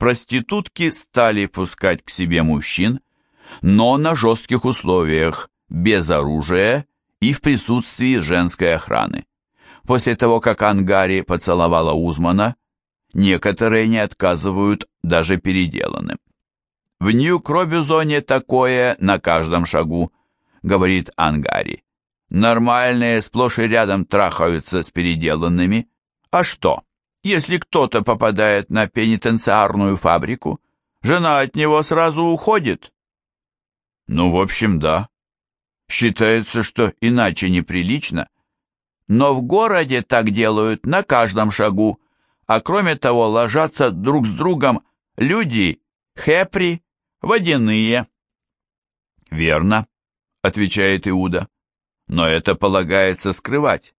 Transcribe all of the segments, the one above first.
проститутки стали пускать к себе мужчин, но на жестких условиях, без оружия и в присутствии женской охраны. После того, как Ангари поцеловала Узмана, некоторые не отказывают даже переделанным. В Нью-Кробюзоне такое на каждом шагу, говорит Ангари. Нормальные сплошь и рядом трахаются с переделанными. А что, если кто-то попадает на пенитенциарную фабрику, жена от него сразу уходит? Ну, в общем, да. Считается, что иначе неприлично. Но в городе так делают на каждом шагу, а кроме того ложатся друг с другом люди хепри, водяные. Верно, отвечает Иуда но это полагается скрывать.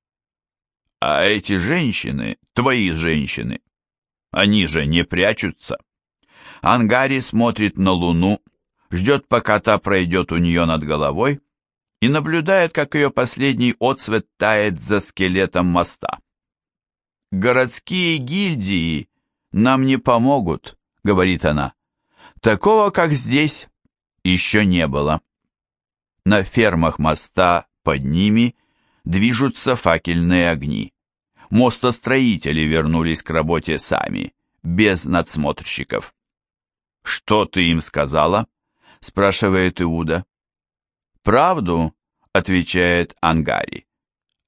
А эти женщины, твои женщины, они же не прячутся. Ангари смотрит на луну, ждет, пока та пройдет у нее над головой, и наблюдает, как ее последний отсвет тает за скелетом моста. «Городские гильдии нам не помогут», — говорит она. «Такого, как здесь, еще не было». На фермах моста под ними движутся факельные огни. Мостостроители вернулись к работе сами, без надсмотрщиков. «Что ты им сказала?» — спрашивает Иуда. «Правду», — отвечает Ангари.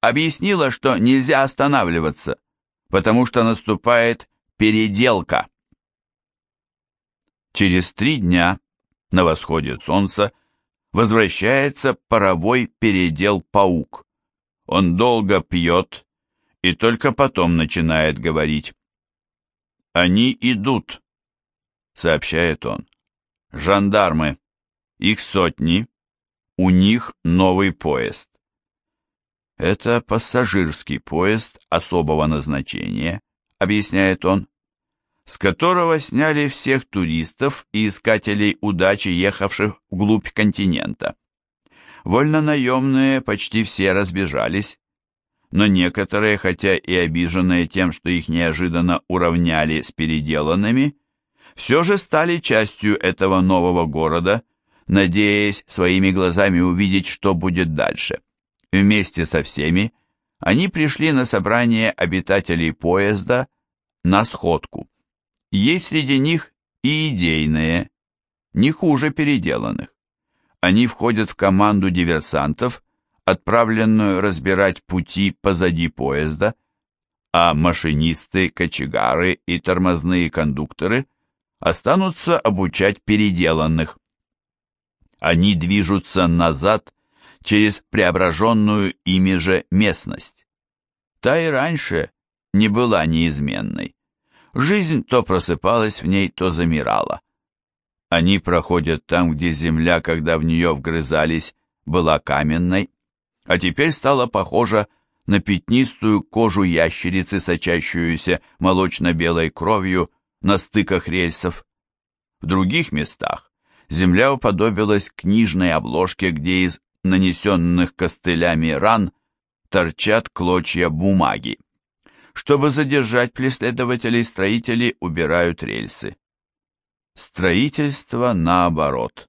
«Объяснила, что нельзя останавливаться, потому что наступает переделка». Через три дня на восходе солнца возвращается паровой передел-паук. Он долго пьет и только потом начинает говорить. «Они идут», — сообщает он. «Жандармы. Их сотни. У них новый поезд». «Это пассажирский поезд особого назначения», — объясняет он с которого сняли всех туристов и искателей удачи, ехавших вглубь континента. Вольнонаемные почти все разбежались, но некоторые, хотя и обиженные тем, что их неожиданно уравняли с переделанными, все же стали частью этого нового города, надеясь своими глазами увидеть, что будет дальше. Вместе со всеми они пришли на собрание обитателей поезда на сходку. Есть среди них и идейные, не хуже переделанных. Они входят в команду диверсантов, отправленную разбирать пути позади поезда, а машинисты, кочегары и тормозные кондукторы останутся обучать переделанных. Они движутся назад через преображенную ими же местность. Та и раньше не была неизменной. Жизнь то просыпалась в ней, то замирала. Они проходят там, где земля, когда в нее вгрызались, была каменной, а теперь стала похожа на пятнистую кожу ящерицы, сочащуюся молочно-белой кровью на стыках рельсов. В других местах земля уподобилась книжной обложке, где из нанесенных костылями ран торчат клочья бумаги. Чтобы задержать преследователей, строители убирают рельсы. Строительство наоборот.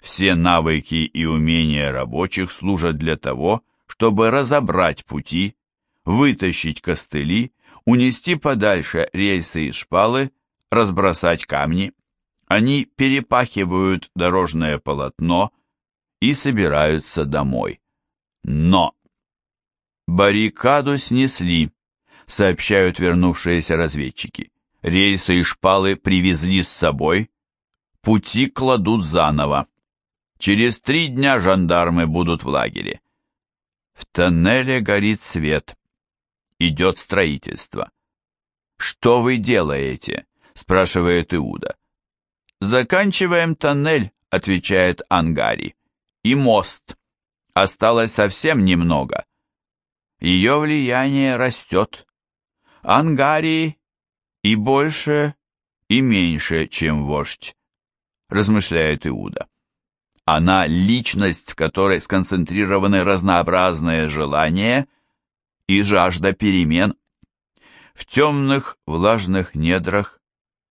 Все навыки и умения рабочих служат для того, чтобы разобрать пути, вытащить костыли, унести подальше рельсы и шпалы, разбросать камни. Они перепахивают дорожное полотно и собираются домой. Но баррикаду снесли сообщают вернувшиеся разведчики. Рельсы и шпалы привезли с собой, пути кладут заново. Через три дня жандармы будут в лагере. В тоннеле горит свет. Идет строительство. «Что вы делаете?» – спрашивает Иуда. «Заканчиваем тоннель», – отвечает Ангари. «И мост. Осталось совсем немного. Ее влияние растет. Ангарии и больше, и меньше, чем вождь, размышляет Иуда. Она личность, в которой сконцентрированы разнообразные желания и жажда перемен. В темных влажных недрах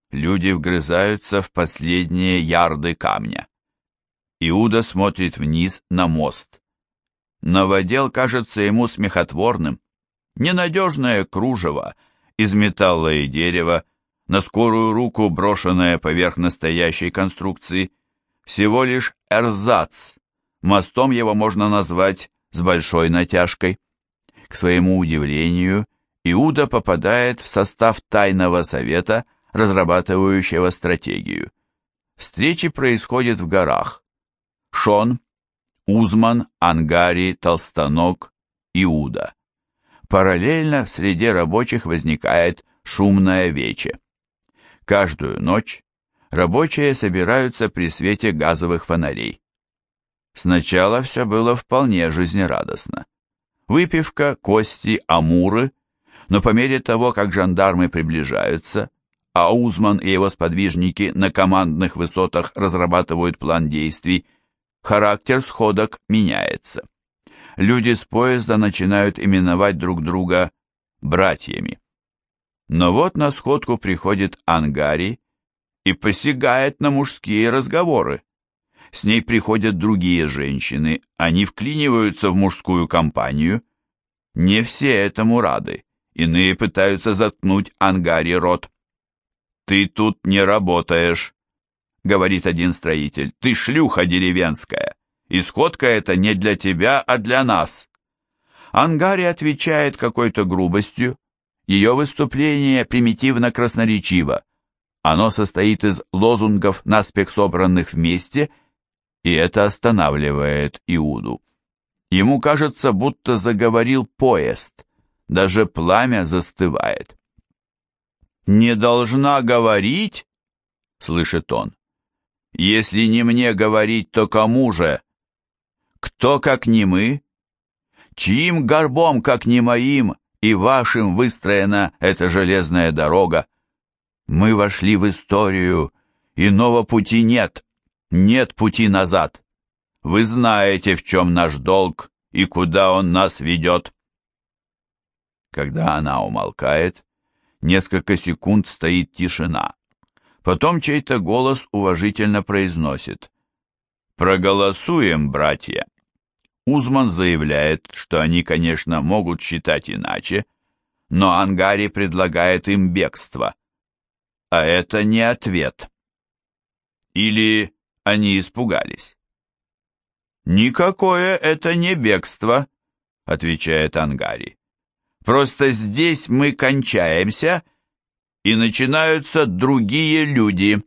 люди вгрызаются в последние ярды камня. Иуда смотрит вниз на мост. Новодел кажется ему смехотворным. Ненадежное кружево из металла и дерева, на скорую руку брошенное поверх настоящей конструкции, всего лишь эрзац. Мостом его можно назвать с большой натяжкой. К своему удивлению, Иуда попадает в состав тайного совета, разрабатывающего стратегию. Встречи происходят в горах. Шон, Узман, Ангари, Толстанок, Иуда. Параллельно в среде рабочих возникает шумная вече. Каждую ночь рабочие собираются при свете газовых фонарей. Сначала все было вполне жизнерадостно. Выпивка, кости, амуры, но по мере того, как жандармы приближаются, а Узман и его сподвижники на командных высотах разрабатывают план действий, характер сходок меняется. Люди с поезда начинают именовать друг друга братьями. Но вот на сходку приходит Ангари и посягает на мужские разговоры. С ней приходят другие женщины, они вклиниваются в мужскую компанию. Не все этому рады, иные пытаются заткнуть Ангари рот. «Ты тут не работаешь», — говорит один строитель, — «ты шлюха деревенская, исходка это не для тебя, а для нас». Ангари отвечает какой-то грубостью, ее выступление примитивно красноречиво. Оно состоит из лозунгов, наспех собранных вместе, и это останавливает Иуду. Ему кажется, будто заговорил поезд, даже пламя застывает. «Не должна говорить?» — слышит он. «Если не мне говорить, то кому же? Кто, как не мы? Чьим горбом, как не моим, и вашим выстроена эта железная дорога? Мы вошли в историю, иного пути нет, нет пути назад. Вы знаете, в чем наш долг и куда он нас ведет». Когда она умолкает, Несколько секунд стоит тишина. Потом чей-то голос уважительно произносит «Проголосуем, братья». Узман заявляет, что они, конечно, могут считать иначе, но Ангари предлагает им бегство. А это не ответ. Или они испугались? «Никакое это не бегство», — отвечает Ангари. Просто здесь мы кончаемся, и начинаются другие люди.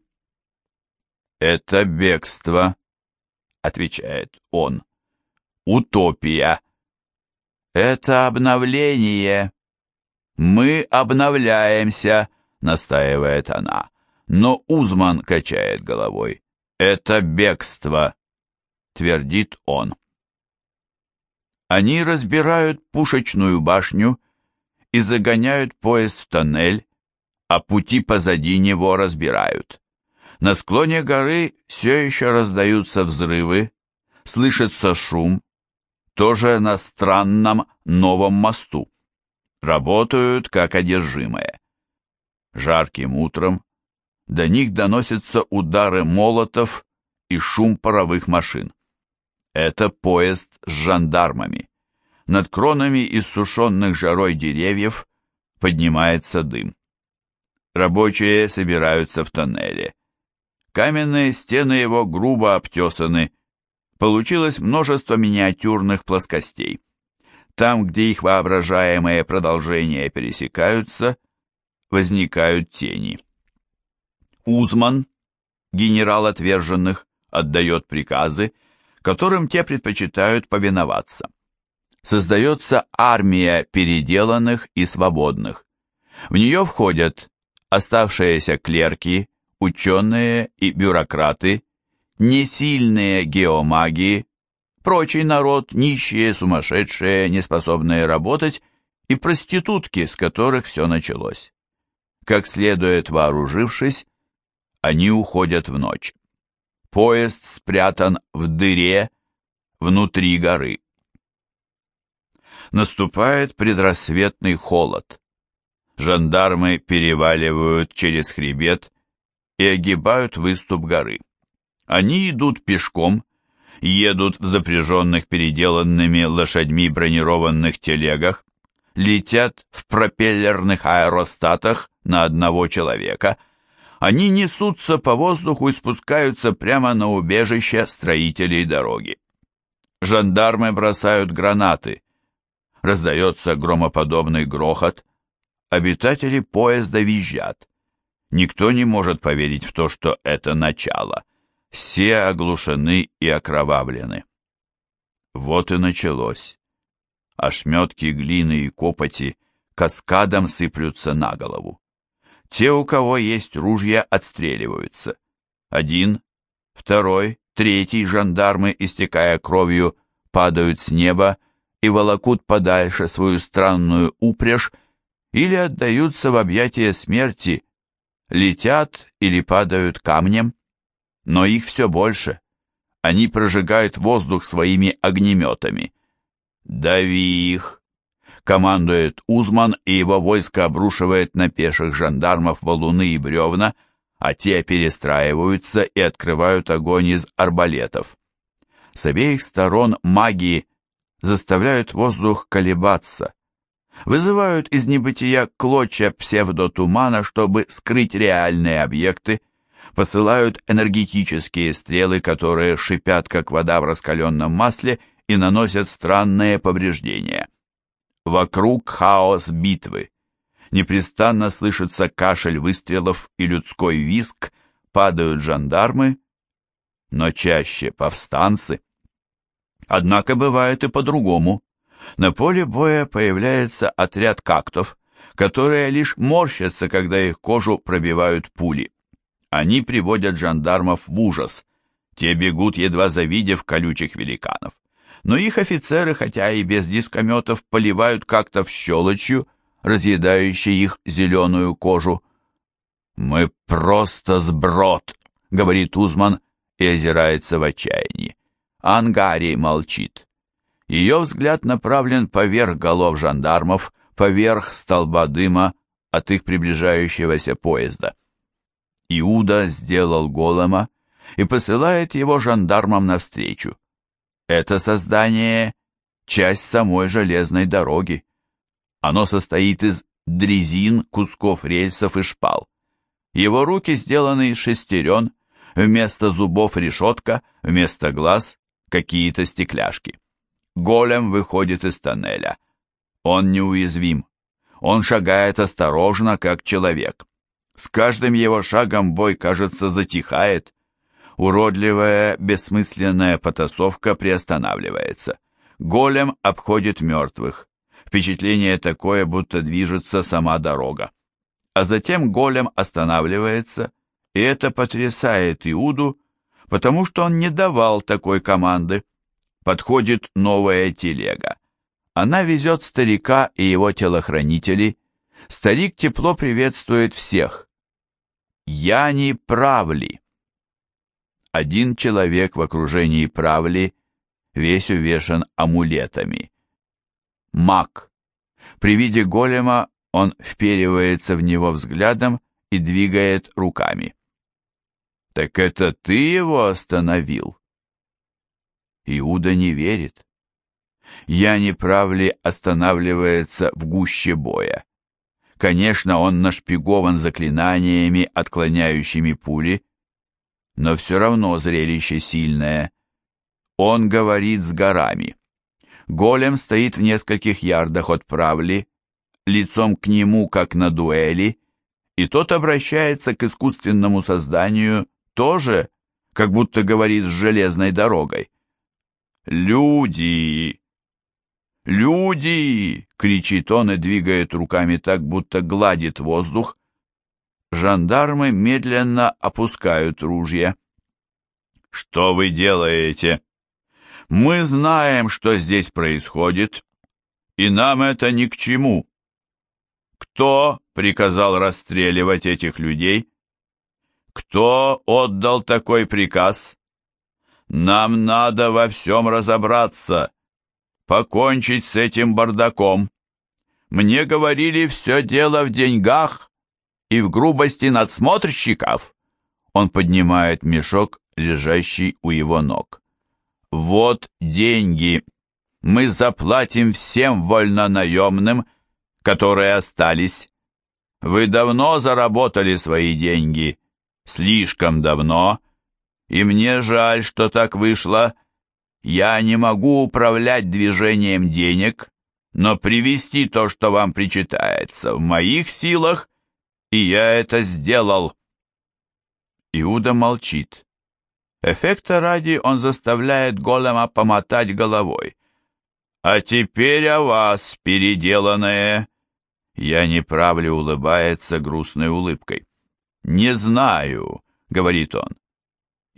Это бегство, отвечает он. Утопия. Это обновление. Мы обновляемся, настаивает она. Но Узман качает головой. Это бегство, твердит он. Они разбирают пушечную башню и загоняют поезд в тоннель, а пути позади него разбирают. На склоне горы все еще раздаются взрывы, слышится шум, тоже на странном новом мосту. Работают как одержимые. Жарким утром до них доносятся удары молотов и шум паровых машин. Это поезд с жандармами. Над кронами иссушенных жарой деревьев поднимается дым. Рабочие собираются в тоннеле. Каменные стены его грубо обтесаны. Получилось множество миниатюрных плоскостей. Там, где их воображаемые продолжения пересекаются, возникают тени. Узман, генерал отверженных, отдает приказы, которым те предпочитают повиноваться создается армия переделанных и свободных. В нее входят оставшиеся клерки, ученые и бюрократы, несильные геомаги, прочий народ, нищие, сумасшедшие, неспособные работать, и проститутки, с которых все началось. Как следует вооружившись, они уходят в ночь. Поезд спрятан в дыре внутри горы наступает предрассветный холод. Жандармы переваливают через хребет и огибают выступ горы. Они идут пешком, едут в запряженных переделанными лошадьми бронированных телегах, летят в пропеллерных аэростатах на одного человека. Они несутся по воздуху и спускаются прямо на убежище строителей дороги. Жандармы бросают гранаты. Раздается громоподобный грохот. Обитатели поезда визжат. Никто не может поверить в то, что это начало. Все оглушены и окровавлены. Вот и началось. Ошметки глины и копоти каскадом сыплются на голову. Те, у кого есть ружья, отстреливаются. Один, второй, третий жандармы, истекая кровью, падают с неба и волокут подальше свою странную упряжь или отдаются в объятия смерти, летят или падают камнем, но их все больше. Они прожигают воздух своими огнеметами. «Дави их!» Командует Узман, и его войско обрушивает на пеших жандармов валуны и бревна, а те перестраиваются и открывают огонь из арбалетов. С обеих сторон магии заставляют воздух колебаться, вызывают из небытия клочья псевдотумана, чтобы скрыть реальные объекты, посылают энергетические стрелы, которые шипят, как вода в раскаленном масле, и наносят странные повреждения. Вокруг хаос битвы. Непрестанно слышится кашель выстрелов и людской виск, падают жандармы, но чаще повстанцы. Однако бывает и по-другому. На поле боя появляется отряд кактов, которые лишь морщатся, когда их кожу пробивают пули. Они приводят жандармов в ужас. Те бегут, едва завидев колючих великанов но их офицеры, хотя и без дискометов, поливают как-то в щелочью, разъедающей их зеленую кожу. «Мы просто сброд», — говорит Узман и озирается в отчаянии. Ангари молчит. Ее взгляд направлен поверх голов жандармов, поверх столба дыма от их приближающегося поезда. Иуда сделал голема и посылает его жандармам навстречу. Это создание – часть самой железной дороги. Оно состоит из дрезин, кусков рельсов и шпал. Его руки сделаны из шестерен, вместо зубов решетка, вместо глаз какие-то стекляшки. Голем выходит из тоннеля. Он неуязвим. Он шагает осторожно, как человек. С каждым его шагом бой, кажется, затихает. Уродливая, бессмысленная потасовка приостанавливается. Голем обходит мертвых. Впечатление такое, будто движется сама дорога. А затем голем останавливается, и это потрясает Иуду, потому что он не давал такой команды. Подходит новая телега. Она везет старика и его телохранителей. Старик тепло приветствует всех. «Я не прав ли?» один человек в окружении правли, весь увешан амулетами. Маг. При виде голема он вперивается в него взглядом и двигает руками. «Так это ты его остановил?» Иуда не верит. Я не прав ли останавливается в гуще боя. Конечно, он нашпигован заклинаниями, отклоняющими пули, но все равно зрелище сильное. Он говорит с горами. Голем стоит в нескольких ярдах от правли, лицом к нему, как на дуэли, и тот обращается к искусственному созданию тоже, как будто говорит с железной дорогой. «Люди! Люди!» — кричит он и двигает руками так, будто гладит воздух, Жандармы медленно опускают ружья. «Что вы делаете?» «Мы знаем, что здесь происходит, и нам это ни к чему». «Кто приказал расстреливать этих людей?» «Кто отдал такой приказ?» «Нам надо во всем разобраться, покончить с этим бардаком. Мне говорили, все дело в деньгах» и в грубости надсмотрщиков. Он поднимает мешок, лежащий у его ног. «Вот деньги. Мы заплатим всем вольнонаемным, которые остались. Вы давно заработали свои деньги, слишком давно, и мне жаль, что так вышло. Я не могу управлять движением денег, но привести то, что вам причитается, в моих силах, и я это сделал». Иуда молчит. Эффекта ради он заставляет голема помотать головой. «А теперь о вас, переделанное!» Я не правлю улыбается грустной улыбкой. «Не знаю», — говорит он.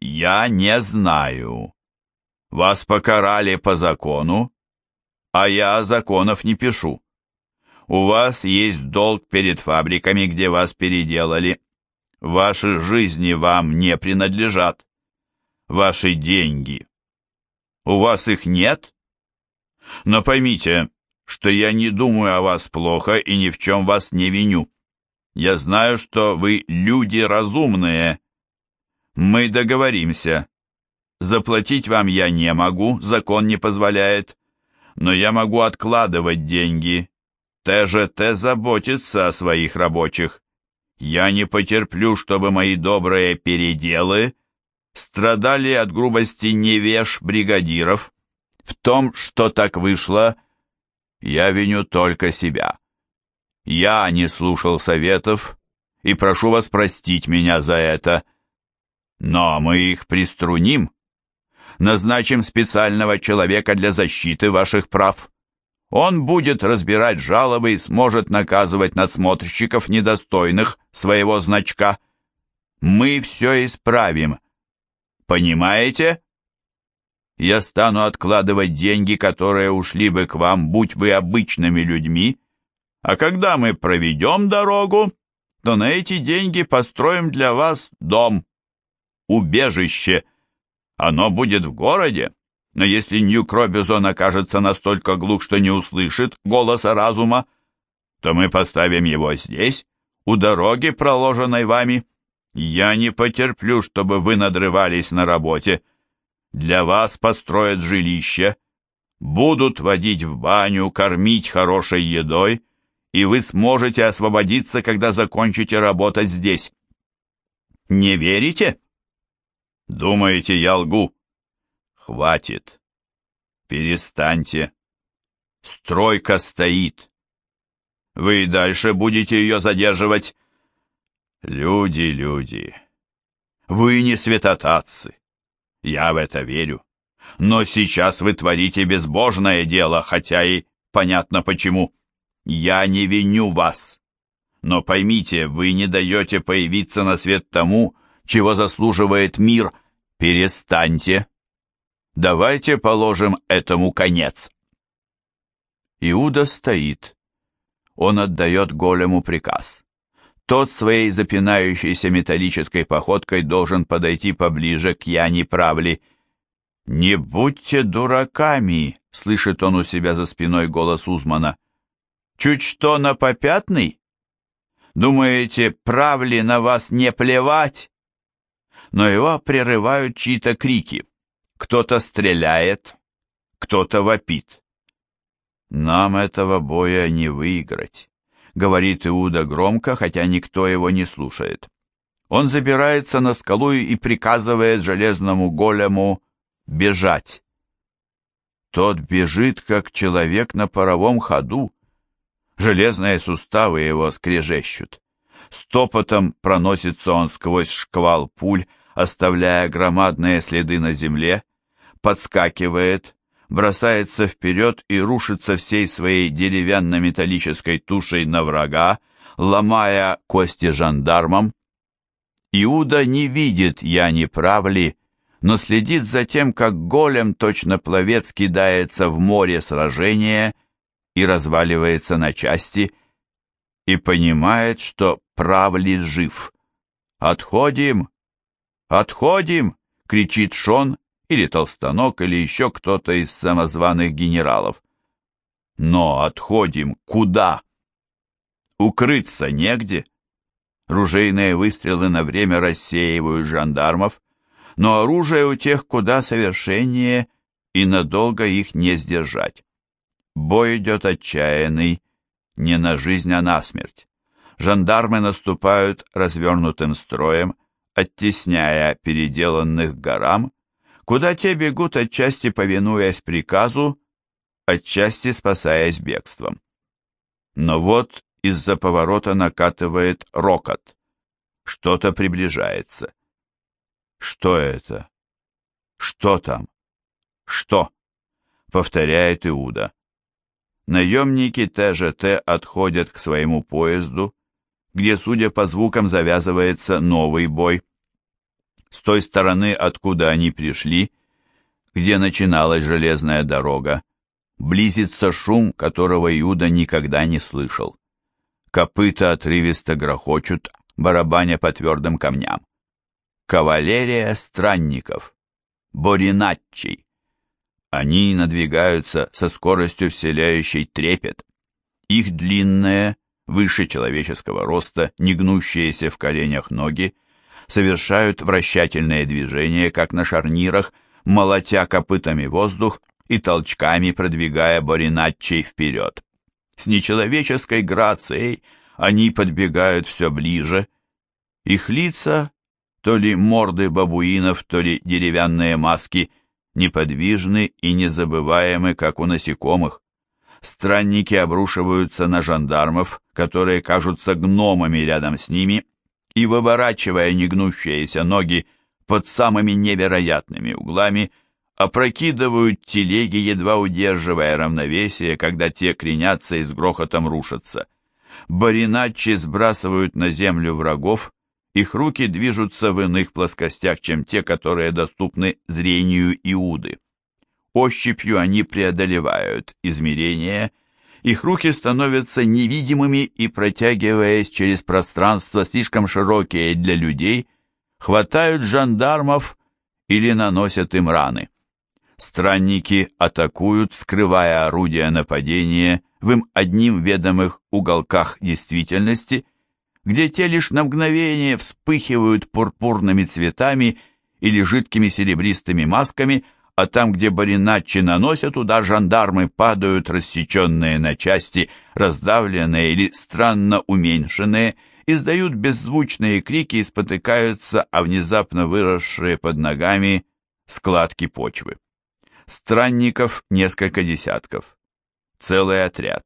«Я не знаю. Вас покарали по закону, а я законов не пишу. У вас есть долг перед фабриками, где вас переделали. Ваши жизни вам не принадлежат ваши деньги. У вас их нет? Но поймите, что я не думаю о вас плохо и ни в чем вас не виню. Я знаю, что вы люди разумные. Мы договоримся. Заплатить вам я не могу, закон не позволяет. Но я могу откладывать деньги. ТЖТ заботится о своих рабочих. Я не потерплю, чтобы мои добрые переделы страдали от грубости невеж бригадиров. В том, что так вышло, я виню только себя. Я не слушал советов и прошу вас простить меня за это. Но мы их приструним. Назначим специального человека для защиты ваших прав. Он будет разбирать жалобы и сможет наказывать надсмотрщиков, недостойных своего значка. Мы все исправим, Понимаете? Я стану откладывать деньги, которые ушли бы к вам, будь вы обычными людьми, а когда мы проведем дорогу, то на эти деньги построим для вас дом, убежище. Оно будет в городе, но если Нью-Кробизон окажется настолько глух, что не услышит голоса разума, то мы поставим его здесь, у дороги, проложенной вами. Я не потерплю, чтобы вы надрывались на работе. Для вас построят жилище, будут водить в баню, кормить хорошей едой, и вы сможете освободиться, когда закончите работать здесь. Не верите? Думаете, я лгу? Хватит. Перестаньте. Стройка стоит. Вы и дальше будете ее задерживать. Люди, люди, вы не святотатцы. Я в это верю. Но сейчас вы творите безбожное дело, хотя и понятно почему. Я не виню вас. Но поймите, вы не даете появиться на свет тому, чего заслуживает мир. Перестаньте. Давайте положим этому конец. Иуда стоит. Он отдает голему приказ. Тот своей запинающейся металлической походкой должен подойти поближе к Яне Правли. «Не будьте дураками!» — слышит он у себя за спиной голос Узмана. «Чуть что на попятный? Думаете, Правли на вас не плевать?» Но его прерывают чьи-то крики. Кто-то стреляет, кто-то вопит. «Нам этого боя не выиграть» говорит Иуда громко, хотя никто его не слушает. Он забирается на скалу и приказывает железному голему бежать. Тот бежит, как человек на паровом ходу. Железные суставы его скрежещут. Стопотом проносится он сквозь шквал пуль, оставляя громадные следы на земле, подскакивает, бросается вперед и рушится всей своей деревянно-металлической тушей на врага, ломая кости жандармам. Иуда не видит, я не прав ли, но следит за тем, как голем, точно пловец, кидается в море сражения и разваливается на части, и понимает, что прав ли жив. «Отходим! Отходим!» — кричит Шон или Толстанок, или еще кто-то из самозваных генералов. Но отходим куда? Укрыться негде. Ружейные выстрелы на время рассеивают жандармов, но оружие у тех куда совершеннее, и надолго их не сдержать. Бой идет отчаянный, не на жизнь, а на смерть. Жандармы наступают развернутым строем, оттесняя переделанных горам, куда те бегут отчасти повинуясь приказу, отчасти спасаясь бегством. Но вот из-за поворота накатывает рокот. Что-то приближается. Что это? Что там? Что? Повторяет Иуда. Наемники ТЖТ отходят к своему поезду, где, судя по звукам, завязывается новый бой. С той стороны, откуда они пришли, где начиналась железная дорога, близится шум, которого Иуда никогда не слышал. Копыта отрывисто грохочут, барабаня по твердым камням. Кавалерия странников, бориначчей. Они надвигаются со скоростью вселяющей трепет. Их длинные, выше человеческого роста, негнущиеся в коленях ноги, совершают вращательные движения, как на шарнирах, молотя копытами воздух и толчками продвигая Бориначчей вперед. С нечеловеческой грацией они подбегают все ближе. Их лица, то ли морды бабуинов, то ли деревянные маски, неподвижны и незабываемы, как у насекомых. Странники обрушиваются на жандармов, которые кажутся гномами рядом с ними, и, выворачивая негнущиеся ноги под самыми невероятными углами, опрокидывают телеги, едва удерживая равновесие, когда те кренятся и с грохотом рушатся. Бариначи сбрасывают на землю врагов, их руки движутся в иных плоскостях, чем те, которые доступны зрению Иуды. Ощупью они преодолевают измерения, их руки становятся невидимыми и, протягиваясь через пространство, слишком широкие для людей, хватают жандармов или наносят им раны. Странники атакуют, скрывая орудия нападения в им одним ведомых уголках действительности, где те лишь на мгновение вспыхивают пурпурными цветами или жидкими серебристыми масками, а там, где бариначи наносят удар, жандармы падают, рассеченные на части, раздавленные или странно уменьшенные, издают беззвучные крики и спотыкаются о внезапно выросшие под ногами складки почвы. Странников несколько десятков. Целый отряд.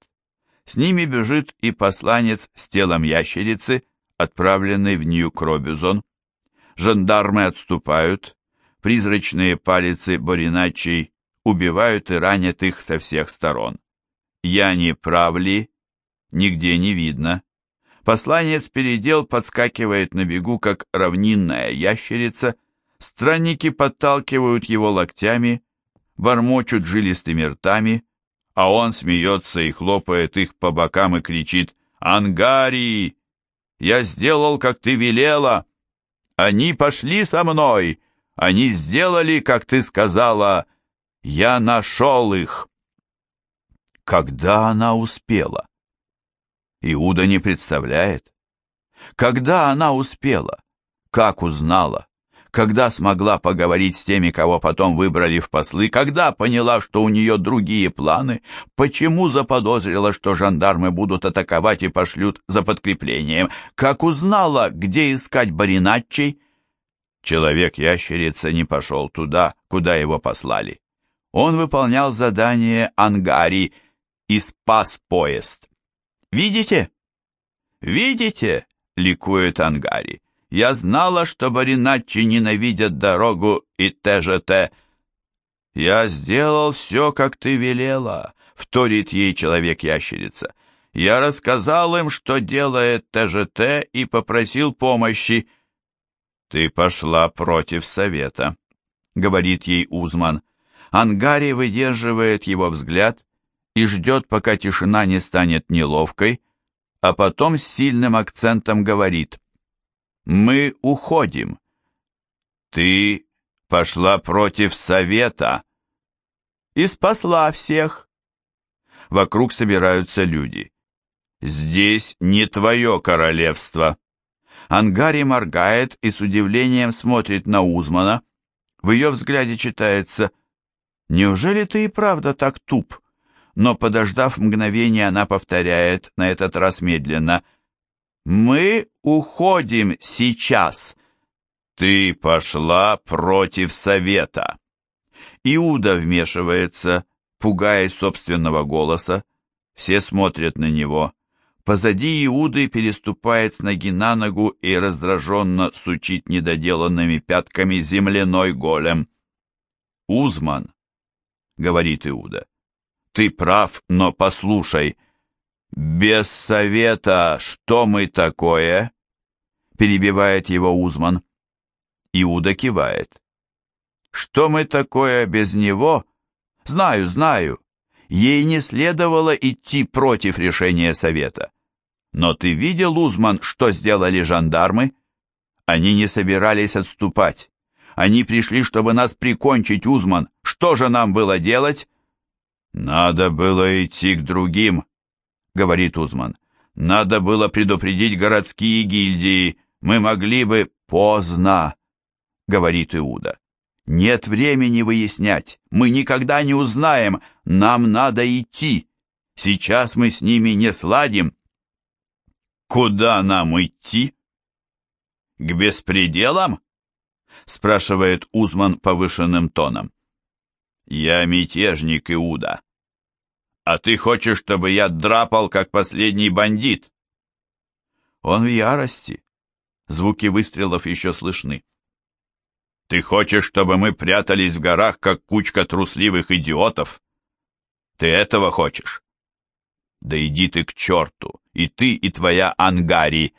С ними бежит и посланец с телом ящерицы, отправленный в Нью-Кробюзон. Жандармы отступают, призрачные палицы Бориначей убивают и ранят их со всех сторон. Я не прав ли? Нигде не видно. Посланец передел подскакивает на бегу, как равнинная ящерица. Странники подталкивают его локтями, бормочут жилистыми ртами, а он смеется и хлопает их по бокам и кричит «Ангарий! Я сделал, как ты велела! Они пошли со мной! Они сделали, как ты сказала! Я нашел их!» Когда она успела? Иуда не представляет. Когда она успела? Как узнала? когда смогла поговорить с теми, кого потом выбрали в послы, когда поняла, что у нее другие планы, почему заподозрила, что жандармы будут атаковать и пошлют за подкреплением, как узнала, где искать Бариначчей. Человек-ящерица не пошел туда, куда его послали. Он выполнял задание Ангари и спас поезд. «Видите? Видите?» — ликует Ангари. Я знала, что Бариначчи ненавидят дорогу и ТЖТ. Я сделал все, как ты велела, вторит ей человек-ящерица. Я рассказал им, что делает ТЖТ, и попросил помощи. Ты пошла против совета, говорит ей Узман. Ангари выдерживает его взгляд и ждет, пока тишина не станет неловкой, а потом с сильным акцентом говорит — мы уходим. Ты пошла против совета и спасла всех. Вокруг собираются люди. Здесь не твое королевство. Ангари моргает и с удивлением смотрит на Узмана. В ее взгляде читается «Неужели ты и правда так туп?» Но, подождав мгновение, она повторяет, на этот раз медленно, «Мы уходим сейчас!» «Ты пошла против совета!» Иуда вмешивается, пугаясь собственного голоса. Все смотрят на него. Позади Иуды переступает с ноги на ногу и раздраженно сучит недоделанными пятками земляной голем. «Узман», — говорит Иуда, — «ты прав, но послушай, без совета что мы такое?» перебивает его Узман. Иуда кивает. «Что мы такое без него?» «Знаю, знаю. Ей не следовало идти против решения совета. Но ты видел, Узман, что сделали жандармы? Они не собирались отступать. Они пришли, чтобы нас прикончить, Узман. Что же нам было делать? Надо было идти к другим, говорит Узман. Надо было предупредить городские гильдии. Мы могли бы поздно, говорит Иуда. Нет времени выяснять. Мы никогда не узнаем. Нам надо идти. Сейчас мы с ними не сладим, «Куда нам идти?» «К беспределам?» — спрашивает Узман повышенным тоном. «Я мятежник Иуда. А ты хочешь, чтобы я драпал, как последний бандит?» Он в ярости. Звуки выстрелов еще слышны. «Ты хочешь, чтобы мы прятались в горах, как кучка трусливых идиотов? Ты этого хочешь?» «Да иди ты к черту!» и ты, и твоя Ангари.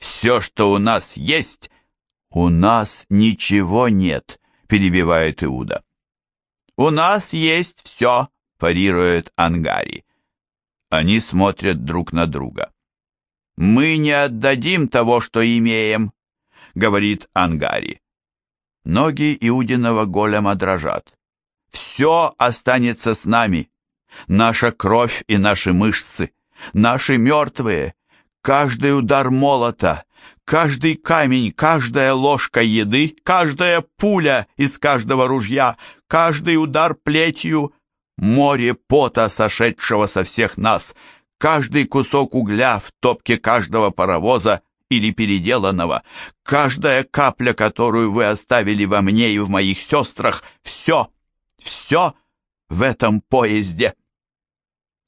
Все, что у нас есть, у нас ничего нет, перебивает Иуда. У нас есть все, парирует Ангари. Они смотрят друг на друга. Мы не отдадим того, что имеем, говорит Ангари. Ноги Иудиного голема дрожат. Все останется с нами. Наша кровь и наши мышцы наши мертвые, каждый удар молота, каждый камень, каждая ложка еды, каждая пуля из каждого ружья, каждый удар плетью, море пота, сошедшего со всех нас, каждый кусок угля в топке каждого паровоза или переделанного, каждая капля, которую вы оставили во мне и в моих сестрах, все, все в этом поезде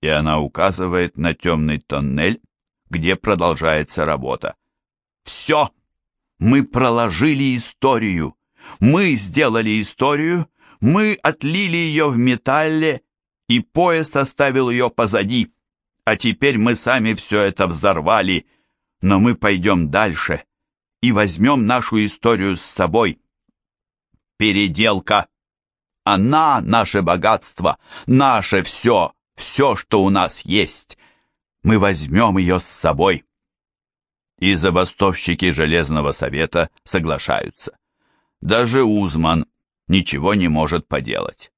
и она указывает на темный тоннель, где продолжается работа. Все! Мы проложили историю. Мы сделали историю, мы отлили ее в металле, и поезд оставил ее позади. А теперь мы сами все это взорвали, но мы пойдем дальше и возьмем нашу историю с собой. Переделка. Она наше богатство, наше все все, что у нас есть. Мы возьмем ее с собой. И забастовщики Железного Совета соглашаются. Даже Узман ничего не может поделать.